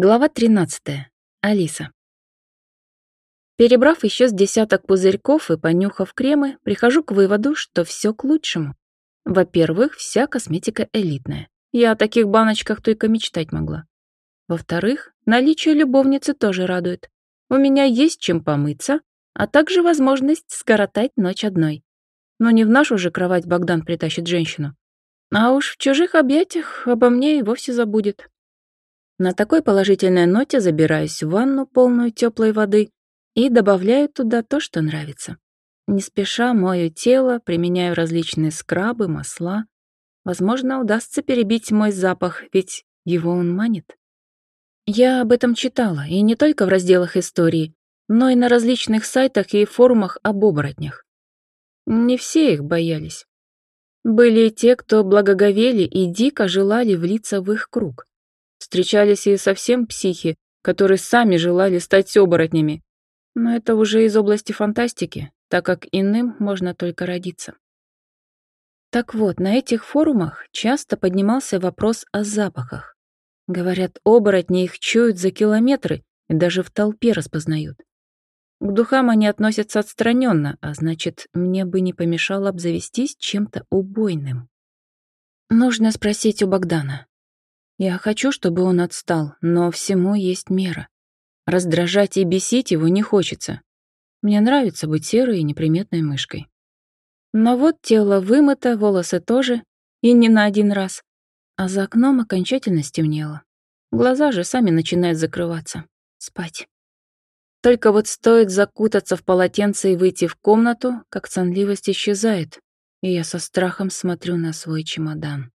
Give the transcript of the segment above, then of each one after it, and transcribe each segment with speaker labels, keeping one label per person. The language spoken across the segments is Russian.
Speaker 1: Глава 13. Алиса. Перебрав еще с десяток пузырьков и понюхав кремы, прихожу к выводу, что все к лучшему. Во-первых, вся косметика элитная. Я о таких баночках только мечтать могла. Во-вторых, наличие любовницы тоже радует. У меня есть чем помыться, а также возможность скоротать ночь одной. Но не в нашу же кровать Богдан притащит женщину. А уж в чужих объятиях обо мне и вовсе забудет. На такой положительной ноте забираюсь в ванну, полную теплой воды, и добавляю туда то, что нравится. Не спеша мою тело, применяю различные скрабы, масла. Возможно, удастся перебить мой запах, ведь его он манит. Я об этом читала, и не только в разделах истории, но и на различных сайтах и форумах об оборотнях. Не все их боялись. Были и те, кто благоговели и дико желали влиться в их круг. Встречались и совсем психи, которые сами желали стать оборотнями. Но это уже из области фантастики, так как иным можно только родиться. Так вот, на этих форумах часто поднимался вопрос о запахах. Говорят, оборотни их чуют за километры и даже в толпе распознают. К духам они относятся отстраненно, а значит, мне бы не помешало обзавестись чем-то убойным. Нужно спросить у Богдана. Я хочу, чтобы он отстал, но всему есть мера. Раздражать и бесить его не хочется. Мне нравится быть серой и неприметной мышкой. Но вот тело вымыто, волосы тоже, и не на один раз. А за окном окончательно стемнело. Глаза же сами начинают закрываться. Спать. Только вот стоит закутаться в полотенце и выйти в комнату, как сонливость исчезает, и я со страхом смотрю на свой чемодан.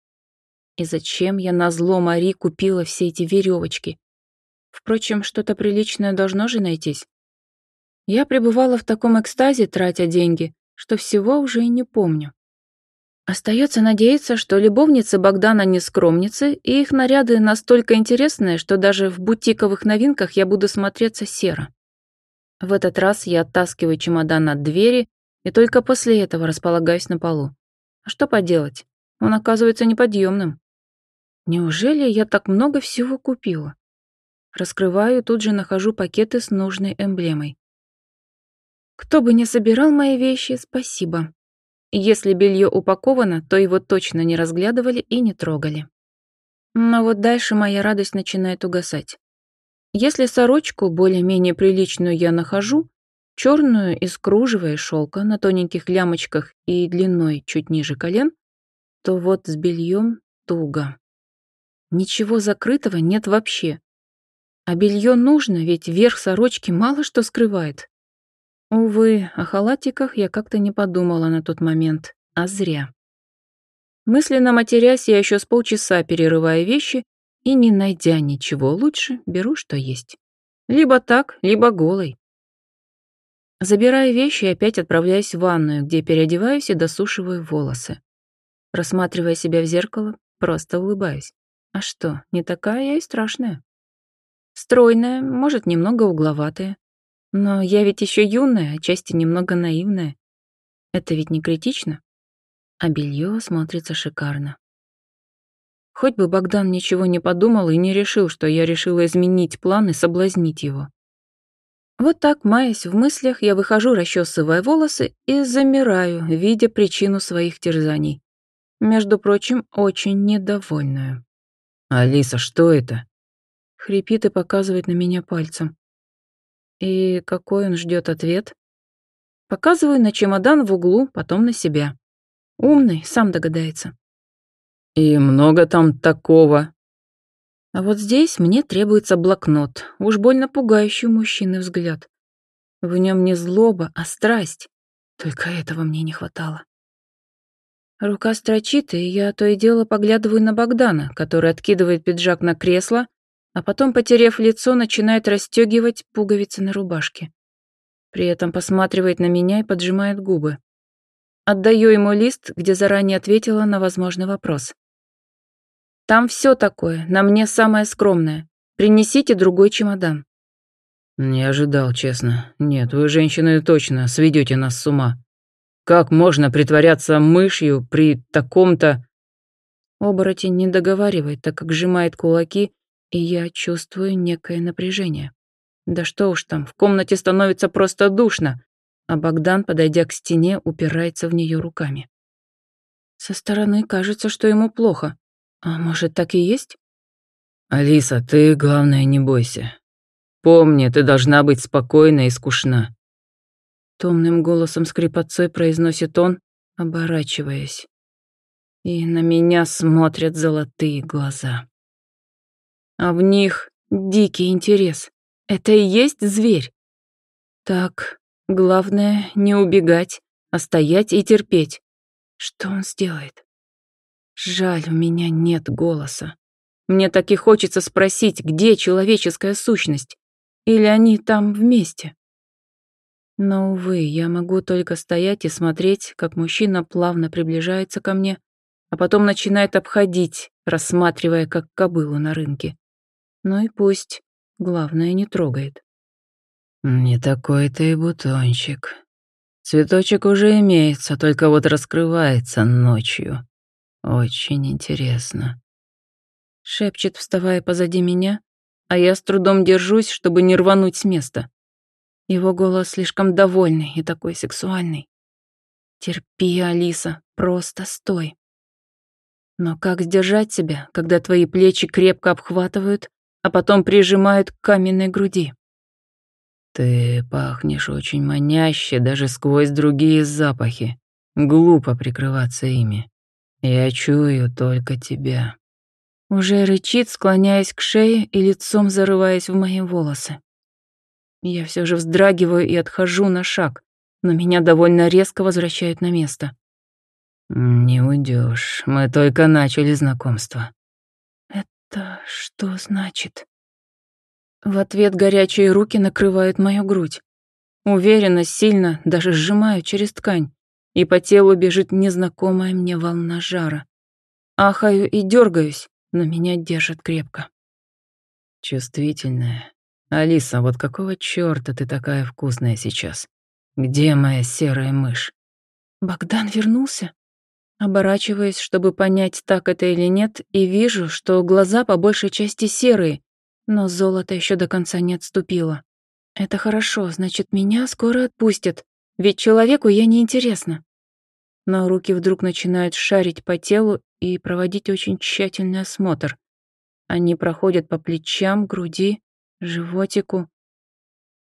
Speaker 1: И зачем я на зло Мари купила все эти веревочки? Впрочем, что-то приличное должно же найтись. Я пребывала в таком экстазе, тратя деньги, что всего уже и не помню. Остается надеяться, что любовницы Богдана не скромницы, и их наряды настолько интересные, что даже в бутиковых новинках я буду смотреться серо. В этот раз я оттаскиваю чемодан от двери и только после этого располагаюсь на полу. А что поделать? Он оказывается неподъемным. Неужели я так много всего купила? Раскрываю и тут же нахожу пакеты с нужной эмблемой. Кто бы ни собирал мои вещи, спасибо. Если белье упаковано, то его точно не разглядывали и не трогали. Но вот дальше моя радость начинает угасать. Если сорочку более-менее приличную я нахожу, черную из кружева и шелка на тоненьких лямочках и длиной чуть ниже колен, то вот с бельем туго. Ничего закрытого нет вообще. А белье нужно, ведь верх сорочки мало что скрывает. Увы, о халатиках я как-то не подумала на тот момент, а зря. Мысленно матерясь, я еще с полчаса перерываю вещи и, не найдя ничего лучше, беру, что есть. Либо так, либо голой. Забираю вещи и опять отправляюсь в ванную, где переодеваюсь и досушиваю волосы. Рассматривая себя в зеркало, просто улыбаюсь. А что, не такая я и страшная. Стройная, может, немного угловатая. Но я ведь еще юная, отчасти немного наивная. Это ведь не критично. А белье смотрится шикарно. Хоть бы Богдан ничего не подумал и не решил, что я решила изменить план и соблазнить его. Вот так, маясь в мыслях, я выхожу, расчесывая волосы, и замираю, видя причину своих терзаний. Между прочим, очень недовольную.
Speaker 2: «Алиса, что это?»
Speaker 1: Хрипит и показывает на меня пальцем. И какой он ждет ответ? Показываю на чемодан в углу, потом на себя. Умный, сам догадается.
Speaker 2: «И много там такого?»
Speaker 1: А вот здесь мне требуется блокнот, уж больно пугающий мужчины взгляд. В нем не злоба, а страсть. Только этого мне не хватало. Рука строчит, и я то и дело поглядываю на Богдана, который откидывает пиджак на кресло, а потом, потеряв лицо, начинает расстегивать пуговицы на рубашке. При этом посматривает на меня и поджимает губы. Отдаю ему лист, где заранее ответила на возможный вопрос. «Там все такое, на мне самое скромное. Принесите другой чемодан».
Speaker 2: «Не ожидал, честно. Нет, вы, женщины, точно сведете нас с ума». Как можно притворяться мышью при таком-то...»
Speaker 1: Оборотень не договаривает, так как сжимает кулаки и я чувствую некое напряжение. Да что уж там, в комнате становится просто душно, а Богдан, подойдя к стене, упирается в нее руками. Со стороны кажется, что ему плохо. А может, так и есть?
Speaker 2: «Алиса, ты, главное, не бойся. Помни, ты должна быть спокойна и скучна».
Speaker 1: Томным голосом скрипотцой произносит он, оборачиваясь. И на меня смотрят золотые глаза. А в них дикий интерес. Это и есть зверь. Так, главное не убегать, а стоять и терпеть. Что он сделает? Жаль, у меня нет голоса. Мне так и хочется спросить, где человеческая сущность? Или они там вместе? Но, увы, я могу только стоять и смотреть, как мужчина плавно приближается ко мне, а потом начинает обходить, рассматривая как кобылу на рынке. Ну и пусть, главное, не трогает.
Speaker 2: «Не такой ты и бутончик. Цветочек уже имеется, только вот раскрывается ночью. Очень интересно».
Speaker 1: Шепчет, вставая позади меня, а я с трудом держусь, чтобы не рвануть с места. Его голос слишком довольный и такой сексуальный. Терпи, Алиса, просто стой. Но как сдержать себя, когда твои плечи крепко обхватывают, а потом прижимают к каменной груди?
Speaker 2: Ты пахнешь очень маняще даже сквозь другие запахи. Глупо прикрываться ими. Я чую только тебя.
Speaker 1: Уже рычит, склоняясь к шее и лицом зарываясь в мои волосы. Я все же вздрагиваю и отхожу на шаг, но меня довольно резко возвращают на место.
Speaker 2: «Не уйдешь. Мы только начали знакомство».
Speaker 1: «Это что значит?» В ответ горячие руки накрывают мою грудь. Уверенно, сильно, даже сжимаю через ткань, и по телу бежит незнакомая мне волна жара. Ахаю и дергаюсь, но меня держит крепко.
Speaker 2: Чувствительная. Алиса, вот какого чёрта ты такая вкусная сейчас? Где моя серая мышь?
Speaker 1: Богдан вернулся? Оборачиваясь, чтобы понять, так это или нет, и вижу, что глаза по большей части серые, но золото еще до конца не отступило. Это хорошо, значит, меня скоро отпустят, ведь человеку я не интересна. Но руки вдруг начинают шарить по телу и проводить очень тщательный осмотр. Они проходят по плечам, груди, животику.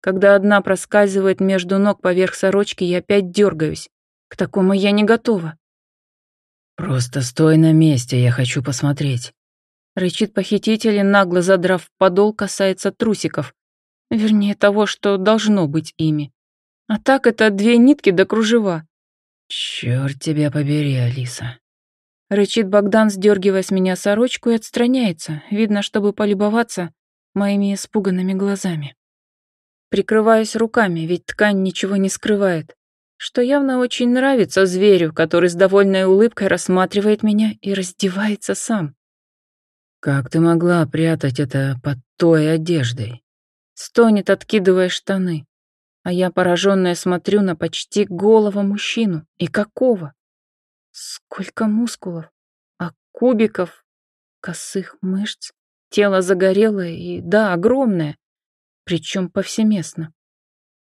Speaker 1: Когда одна проскальзывает между ног поверх сорочки, я опять дергаюсь. К такому я не готова.
Speaker 2: «Просто стой на месте, я хочу посмотреть».
Speaker 1: Рычит похититель и, нагло задрав подол, касается трусиков. Вернее, того, что должно быть ими. А так это две нитки до кружева.
Speaker 2: Черт тебя побери, Алиса.
Speaker 1: Рычит Богдан, сдергивая с меня сорочку и отстраняется, видно, чтобы полюбоваться моими испуганными глазами. Прикрываюсь руками, ведь ткань ничего не скрывает что явно очень нравится зверю, который с довольной улыбкой рассматривает меня и раздевается сам.
Speaker 2: «Как ты могла прятать это под той одеждой?»
Speaker 1: Стонет, откидывая штаны. А я, пораженная, смотрю на почти голого мужчину. И какого? Сколько мускулов, а кубиков, косых мышц. Тело загорелое и, да, огромное, причем повсеместно.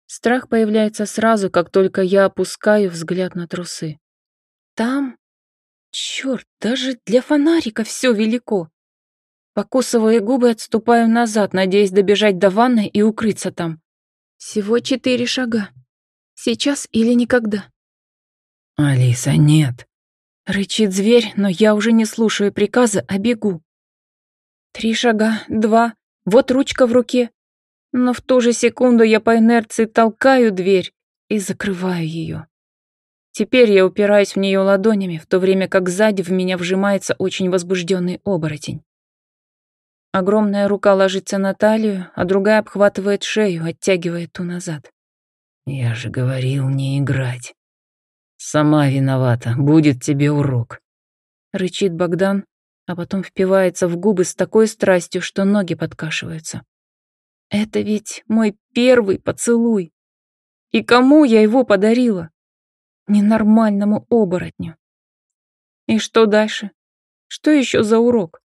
Speaker 1: Страх появляется сразу, как только я опускаю взгляд на трусы. Там... Черт, даже для фонарика все велико. Покусывая губы, отступаю назад, надеясь добежать до ванной и укрыться там. Всего четыре шага. Сейчас или никогда.
Speaker 2: «Алиса, нет!»
Speaker 1: Рычит зверь, но я уже не слушаю приказа, а бегу. Три шага, два, вот ручка в руке, но в ту же секунду я по инерции толкаю дверь и закрываю ее. Теперь я упираюсь в нее ладонями, в то время как сзади в меня вжимается очень возбужденный оборотень. Огромная рука ложится на талию, а другая обхватывает шею, оттягивая ту назад.
Speaker 2: «Я же говорил не играть. Сама виновата, будет тебе урок», —
Speaker 1: рычит Богдан, а потом впивается в губы с такой страстью, что ноги подкашиваются. Это ведь мой первый поцелуй. И кому я его подарила? Ненормальному оборотню. И что дальше? Что еще за урок?